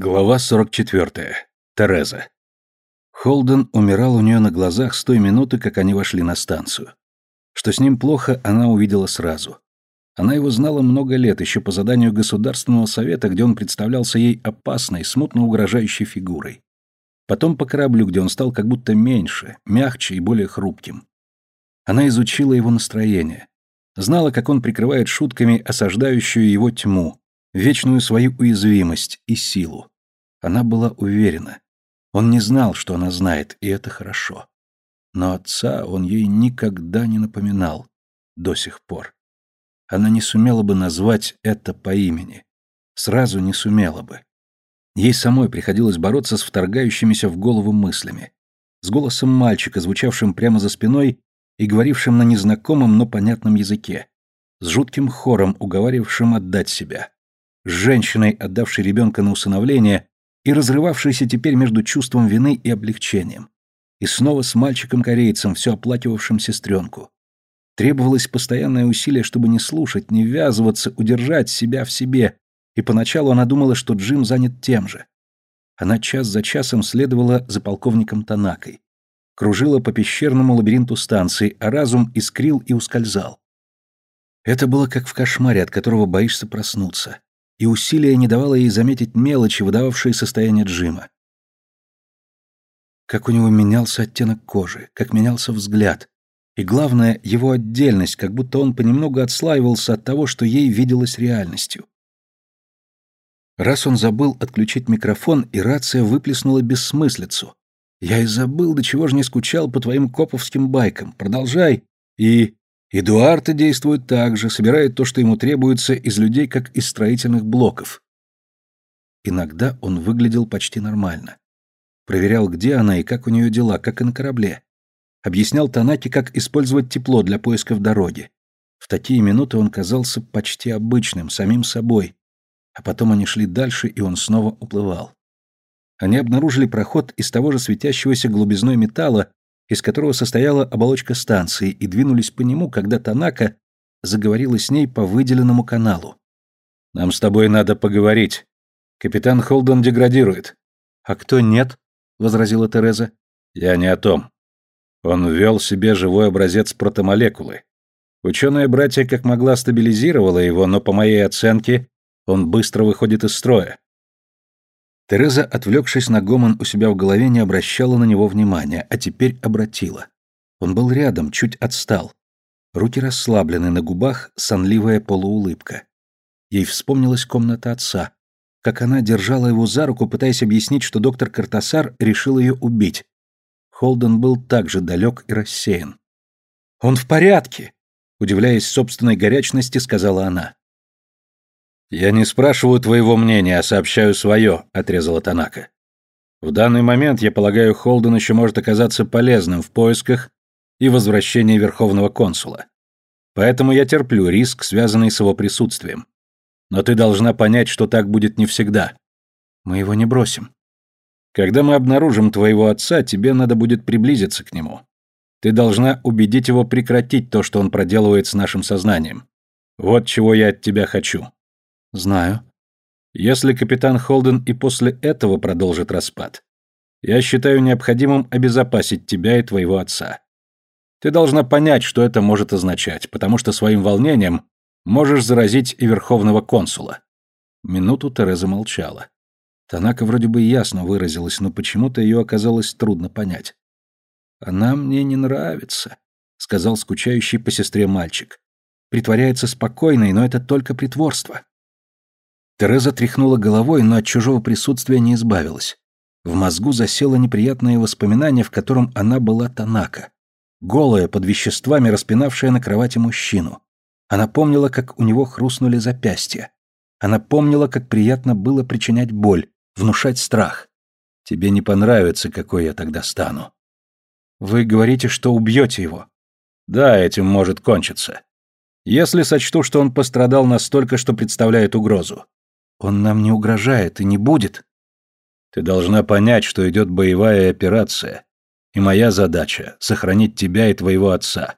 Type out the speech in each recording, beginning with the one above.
Глава 44. Тереза. Холден умирал у нее на глазах с той минуты, как они вошли на станцию. Что с ним плохо, она увидела сразу. Она его знала много лет, еще по заданию Государственного совета, где он представлялся ей опасной, смутно угрожающей фигурой. Потом по кораблю, где он стал как будто меньше, мягче и более хрупким. Она изучила его настроение. Знала, как он прикрывает шутками осаждающую его тьму, вечную свою уязвимость и силу. Она была уверена. Он не знал, что она знает, и это хорошо. Но отца он ей никогда не напоминал. До сих пор. Она не сумела бы назвать это по имени. Сразу не сумела бы. Ей самой приходилось бороться с вторгающимися в голову мыслями. С голосом мальчика, звучавшим прямо за спиной и говорившим на незнакомом, но понятном языке. С жутким хором, уговаривавшим отдать себя женщиной, отдавшей ребенка на усыновление и разрывавшейся теперь между чувством вины и облегчением. И снова с мальчиком-корейцем, все оплакивавшим сестренку. Требовалось постоянное усилие, чтобы не слушать, не ввязываться, удержать себя в себе, и поначалу она думала, что Джим занят тем же. Она час за часом следовала за полковником Танакой. Кружила по пещерному лабиринту станции, а разум искрил и ускользал. Это было как в кошмаре, от которого боишься проснуться и усилие не давало ей заметить мелочи, выдававшие состояние Джима. Как у него менялся оттенок кожи, как менялся взгляд, и главное, его отдельность, как будто он понемногу отслаивался от того, что ей виделось реальностью. Раз он забыл отключить микрофон, и рация выплеснула бессмыслицу. «Я и забыл, до чего же не скучал по твоим коповским байкам. Продолжай!» И и Дуарте действует так же, собирает то, что ему требуется, из людей, как из строительных блоков. Иногда он выглядел почти нормально. Проверял, где она и как у нее дела, как и на корабле. Объяснял Танаки, как использовать тепло для поисков дороги. В такие минуты он казался почти обычным, самим собой. А потом они шли дальше, и он снова уплывал. Они обнаружили проход из того же светящегося голубизной металла, из которого состояла оболочка станции, и двинулись по нему, когда Танака заговорила с ней по выделенному каналу. «Нам с тобой надо поговорить. Капитан Холден деградирует». «А кто нет?» — возразила Тереза. «Я не о том. Он ввел себе живой образец протомолекулы. Ученая братья как могла стабилизировала его, но, по моей оценке, он быстро выходит из строя. Тереза, отвлекшись на гомон у себя в голове, не обращала на него внимания, а теперь обратила. Он был рядом, чуть отстал. Руки расслаблены, на губах сонливая полуулыбка. Ей вспомнилась комната отца, как она держала его за руку, пытаясь объяснить, что доктор Картасар решил ее убить. Холден был также далек и рассеян. «Он в порядке!» Удивляясь собственной горячности, сказала она. «Я не спрашиваю твоего мнения, а сообщаю свое», — отрезала Танака. «В данный момент, я полагаю, Холден еще может оказаться полезным в поисках и возвращении Верховного консула. Поэтому я терплю риск, связанный с его присутствием. Но ты должна понять, что так будет не всегда. Мы его не бросим. Когда мы обнаружим твоего отца, тебе надо будет приблизиться к нему. Ты должна убедить его прекратить то, что он проделывает с нашим сознанием. Вот чего я от тебя хочу. Знаю. Если капитан Холден и после этого продолжит распад, я считаю необходимым обезопасить тебя и твоего отца. Ты должна понять, что это может означать, потому что своим волнением можешь заразить и верховного консула. Минуту Тереза молчала. Танака вроде бы ясно выразилась, но почему-то ее оказалось трудно понять. «Она мне не нравится», — сказал скучающий по сестре мальчик. «Притворяется спокойной, но это только притворство. Тереза тряхнула головой, но от чужого присутствия не избавилась. В мозгу засело неприятное воспоминание, в котором она была Танака. Голая, под веществами, распинавшая на кровати мужчину. Она помнила, как у него хрустнули запястья. Она помнила, как приятно было причинять боль, внушать страх. «Тебе не понравится, какой я тогда стану». «Вы говорите, что убьете его?» «Да, этим может кончиться. Если сочту, что он пострадал настолько, что представляет угрозу. Он нам не угрожает и не будет. Ты должна понять, что идет боевая операция. И моя задача — сохранить тебя и твоего отца.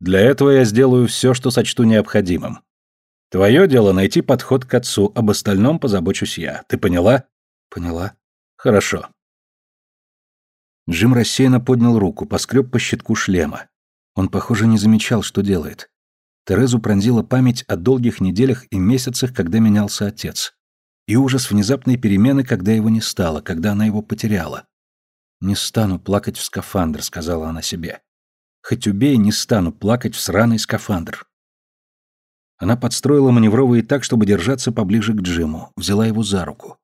Для этого я сделаю все, что сочту необходимым. Твое дело найти подход к отцу, об остальном позабочусь я. Ты поняла? Поняла. Хорошо. Джим рассеянно поднял руку, поскреб по щитку шлема. Он, похоже, не замечал, что делает. Терезу пронзила память о долгих неделях и месяцах, когда менялся отец. И ужас внезапной перемены, когда его не стало, когда она его потеряла. «Не стану плакать в скафандр», — сказала она себе. «Хоть убей, не стану плакать в сраный скафандр». Она подстроила маневровые так, чтобы держаться поближе к Джиму, взяла его за руку.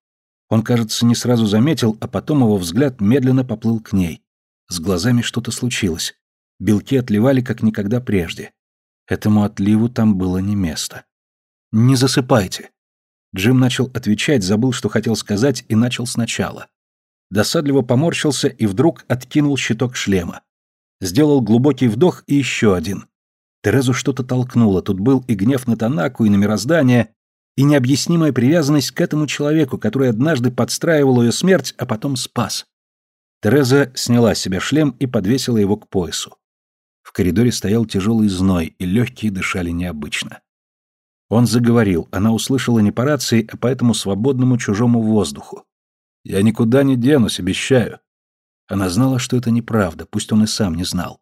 Он, кажется, не сразу заметил, а потом его взгляд медленно поплыл к ней. С глазами что-то случилось. Белки отливали, как никогда прежде. Этому отливу там было не место. «Не засыпайте!» Джим начал отвечать, забыл, что хотел сказать, и начал сначала. Досадливо поморщился и вдруг откинул щиток шлема. Сделал глубокий вдох и еще один. Терезу что-то толкнуло, тут был и гнев на Танаку, и на мироздание, и необъяснимая привязанность к этому человеку, который однажды подстраивал ее смерть, а потом спас. Тереза сняла с себя шлем и подвесила его к поясу. В коридоре стоял тяжелый зной, и легкие дышали необычно. Он заговорил, она услышала не по рации, а по этому свободному чужому воздуху. «Я никуда не денусь, обещаю». Она знала, что это неправда, пусть он и сам не знал.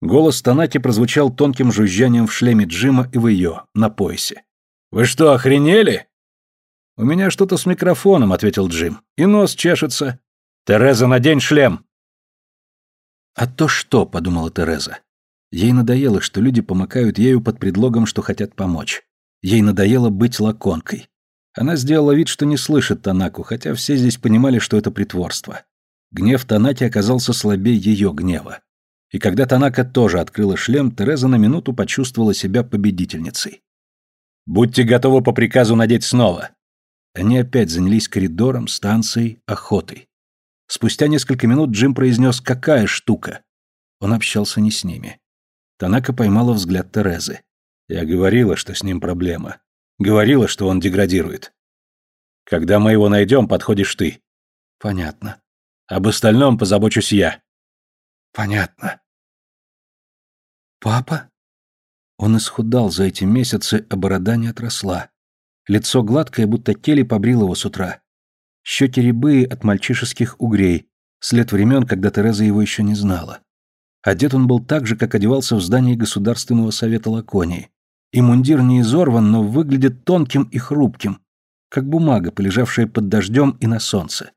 Голос Танаки прозвучал тонким жужжанием в шлеме Джима и в ее, на поясе. «Вы что, охренели?» «У меня что-то с микрофоном», — ответил Джим. «И нос чешется». «Тереза, надень шлем!» «А то что?» — подумала Тереза. Ей надоело, что люди помыкают ею под предлогом, что хотят помочь. Ей надоело быть лаконкой. Она сделала вид, что не слышит Танаку, хотя все здесь понимали, что это притворство. Гнев Танаки оказался слабее ее гнева. И когда Танака тоже открыла шлем, Тереза на минуту почувствовала себя победительницей. «Будьте готовы по приказу надеть снова!» Они опять занялись коридором, станцией, охотой. Спустя несколько минут Джим произнес «Какая штука?». Он общался не с ними. Танака поймала взгляд Терезы. «Я говорила, что с ним проблема. Говорила, что он деградирует. Когда мы его найдем, подходишь ты». «Понятно. Об остальном позабочусь я». «Понятно». «Папа?» Он исхудал за эти месяцы, а борода не отросла. Лицо гладкое, будто теле побрил его с утра. Щеки рябые от мальчишеских угрей, след времен, когда Тереза его еще не знала. Одет он был так же, как одевался в здании Государственного совета Лаконии. И мундир не изорван, но выглядит тонким и хрупким, как бумага, полежавшая под дождем и на солнце.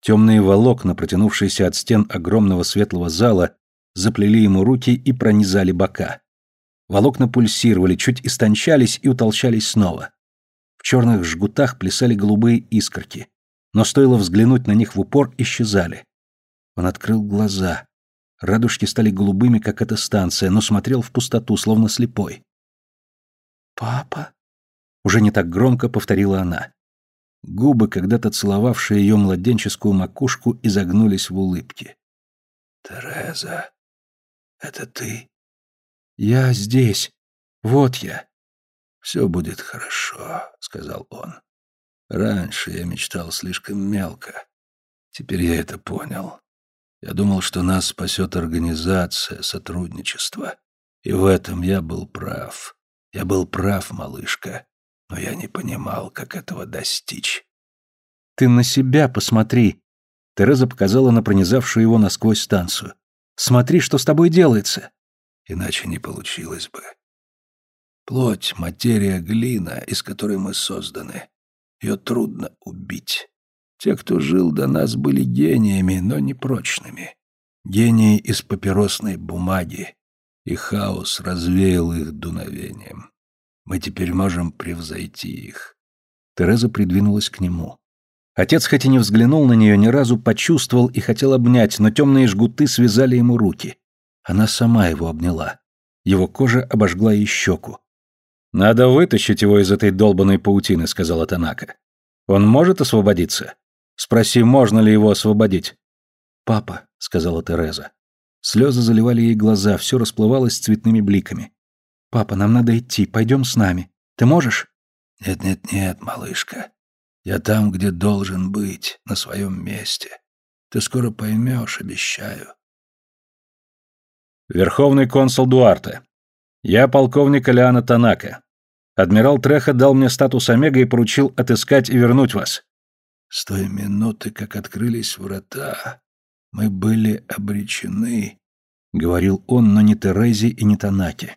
Темные волокна, протянувшиеся от стен огромного светлого зала, заплели ему руки и пронизали бока. Волокна пульсировали, чуть истончались и утолщались снова. Черных жгутах плясали голубые искорки, но стоило взглянуть на них в упор, исчезали. Он открыл глаза. Радужки стали голубыми, как эта станция, но смотрел в пустоту, словно слепой. «Папа?» Уже не так громко повторила она. Губы, когда-то целовавшие ее младенческую макушку, изогнулись в улыбке. «Тереза, это ты?» «Я здесь. Вот я». «Все будет хорошо», — сказал он. «Раньше я мечтал слишком мелко. Теперь я это понял. Я думал, что нас спасет организация, сотрудничество. И в этом я был прав. Я был прав, малышка. Но я не понимал, как этого достичь. «Ты на себя посмотри!» Тереза показала на пронизавшую его насквозь станцию. «Смотри, что с тобой делается!» Иначе не получилось бы. Плоть — материя глина, из которой мы созданы. Ее трудно убить. Те, кто жил до нас, были гениями, но непрочными. Гении из папиросной бумаги. И хаос развеял их дуновением. Мы теперь можем превзойти их. Тереза придвинулась к нему. Отец, хоть и не взглянул на нее, ни разу почувствовал и хотел обнять, но темные жгуты связали ему руки. Она сама его обняла. Его кожа обожгла ей щеку. «Надо вытащить его из этой долбанной паутины», — сказала Танака. «Он может освободиться? Спроси, можно ли его освободить». «Папа», — сказала Тереза. Слезы заливали ей глаза, все расплывалось цветными бликами. «Папа, нам надо идти, пойдем с нами. Ты можешь?» «Нет-нет-нет, малышка. Я там, где должен быть, на своем месте. Ты скоро поймешь, обещаю. Верховный консул Дуарте. Я полковник Алиана Танака. Адмирал Треха дал мне статус Омега и поручил отыскать и вернуть вас. С той минуты, как открылись врата, мы были обречены, — говорил он, но не Терезе и не Танаке.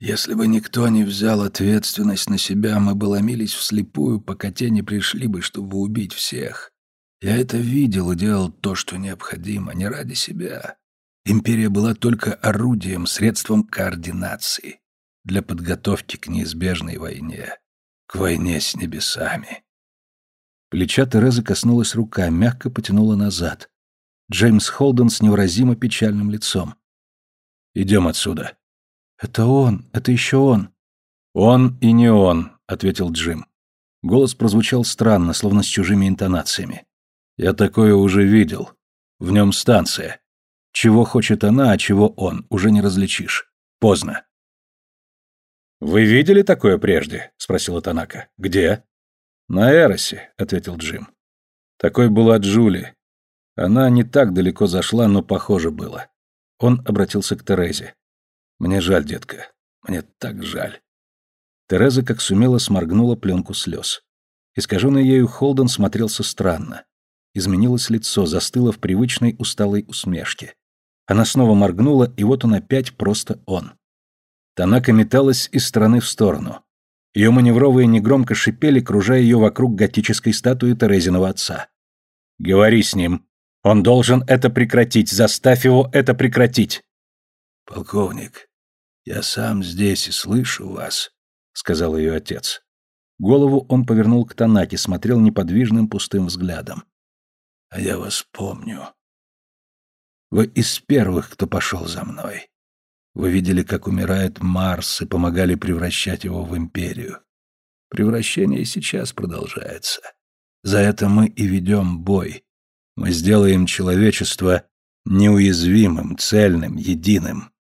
Если бы никто не взял ответственность на себя, мы бы ломились вслепую, пока те не пришли бы, чтобы убить всех. Я это видел и делал то, что необходимо, не ради себя. Империя была только орудием, средством координации для подготовки к неизбежной войне, к войне с небесами. Плеча Терезы коснулась рука, мягко потянула назад. Джеймс Холден с невыразимо печальным лицом. «Идем отсюда», «Это он, это еще он». «Он и не он», — ответил Джим. Голос прозвучал странно, словно с чужими интонациями. «Я такое уже видел. В нем станция. Чего хочет она, а чего он, уже не различишь. Поздно». «Вы видели такое прежде?» — спросила Танака. «Где?» «На Эросе», — ответил Джим. «Такой была Джули. Она не так далеко зашла, но похоже было». Он обратился к Терезе. Мне жаль, детка. Мне так жаль. Тереза, как сумела, сморгнула пленку слез. Искаженный ею Холден смотрелся странно. Изменилось лицо, застыло в привычной усталой усмешке. Она снова моргнула, и вот он опять просто он. Танака металась из стороны в сторону. Ее маневровые негромко шипели, кружая ее вокруг готической статуи Терезиного отца. «Говори с ним. Он должен это прекратить. Заставь его это прекратить». «Полковник, «Я сам здесь и слышу вас», — сказал ее отец. Голову он повернул к Танаке, смотрел неподвижным пустым взглядом. «А я вас помню. Вы из первых, кто пошел за мной. Вы видели, как умирает Марс, и помогали превращать его в империю. Превращение сейчас продолжается. За это мы и ведем бой. Мы сделаем человечество неуязвимым, цельным, единым.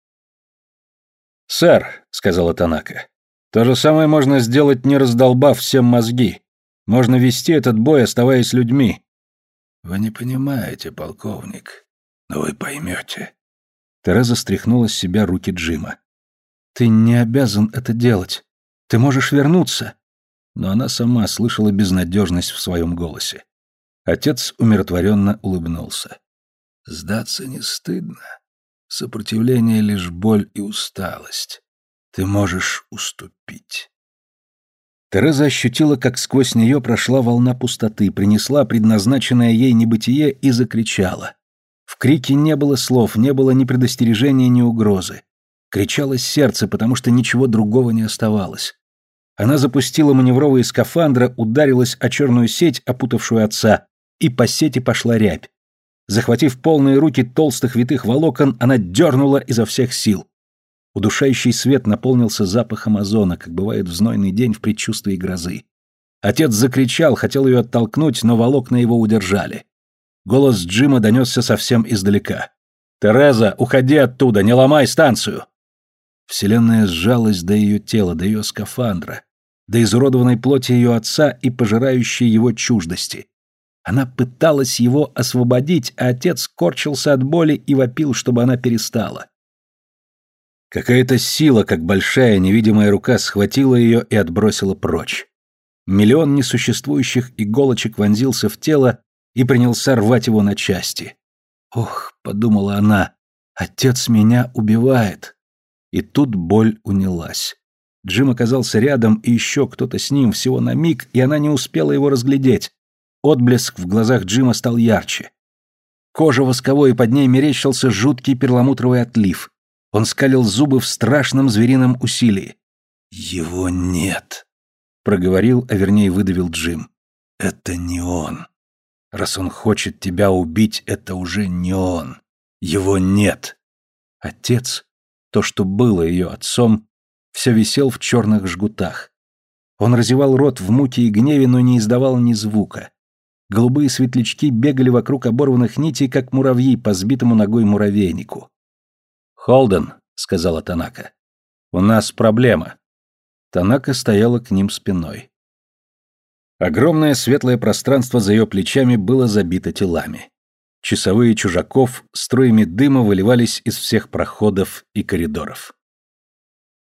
«Сэр», — сказала Танака, — «то же самое можно сделать, не раздолбав всем мозги. Можно вести этот бой, оставаясь людьми». «Вы не понимаете, полковник, но вы поймете». Тереза стряхнула с себя руки Джима. «Ты не обязан это делать. Ты можешь вернуться». Но она сама слышала безнадежность в своем голосе. Отец умиротворенно улыбнулся. «Сдаться не стыдно. Сопротивление — лишь боль и усталость. Ты можешь уступить. Тереза ощутила, как сквозь нее прошла волна пустоты, принесла предназначенное ей небытие и закричала. В крике не было слов, не было ни предостережения, ни угрозы. Кричало сердце, потому что ничего другого не оставалось. Она запустила маневровые скафандра, ударилась о черную сеть, опутавшую отца, и по сети пошла рябь. Захватив полные руки толстых витых волокон, она дернула изо всех сил. Удушающий свет наполнился запахом озона, как бывает в знойный день в предчувствии грозы. Отец закричал, хотел ее оттолкнуть, но волокна его удержали. Голос Джима донесся совсем издалека. «Тереза, уходи оттуда, не ломай станцию!» Вселенная сжалась до ее тела, до ее скафандра, до изуродованной плоти ее отца и пожирающей его чуждости. Она пыталась его освободить, а отец корчился от боли и вопил, чтобы она перестала. Какая-то сила, как большая невидимая рука, схватила ее и отбросила прочь. Миллион несуществующих иголочек вонзился в тело и принялся рвать его на части. «Ох», — подумала она, — «отец меня убивает». И тут боль унялась. Джим оказался рядом, и еще кто-то с ним всего на миг, и она не успела его разглядеть. Отблеск в глазах Джима стал ярче. Кожа восковой, и под ней мерещился жуткий перламутровый отлив. Он скалил зубы в страшном зверином усилии. «Его нет», — проговорил, а вернее выдавил Джим. «Это не он. Раз он хочет тебя убить, это уже не он. Его нет». Отец, то, что было ее отцом, все висел в черных жгутах. Он разевал рот в муке и гневе, но не издавал ни звука. Голубые светлячки бегали вокруг оборванных нитей, как муравьи по сбитому ногой муравейнику. «Холден», — сказала Танака, — «у нас проблема». Танака стояла к ним спиной. Огромное светлое пространство за ее плечами было забито телами. Часовые чужаков струями дыма выливались из всех проходов и коридоров.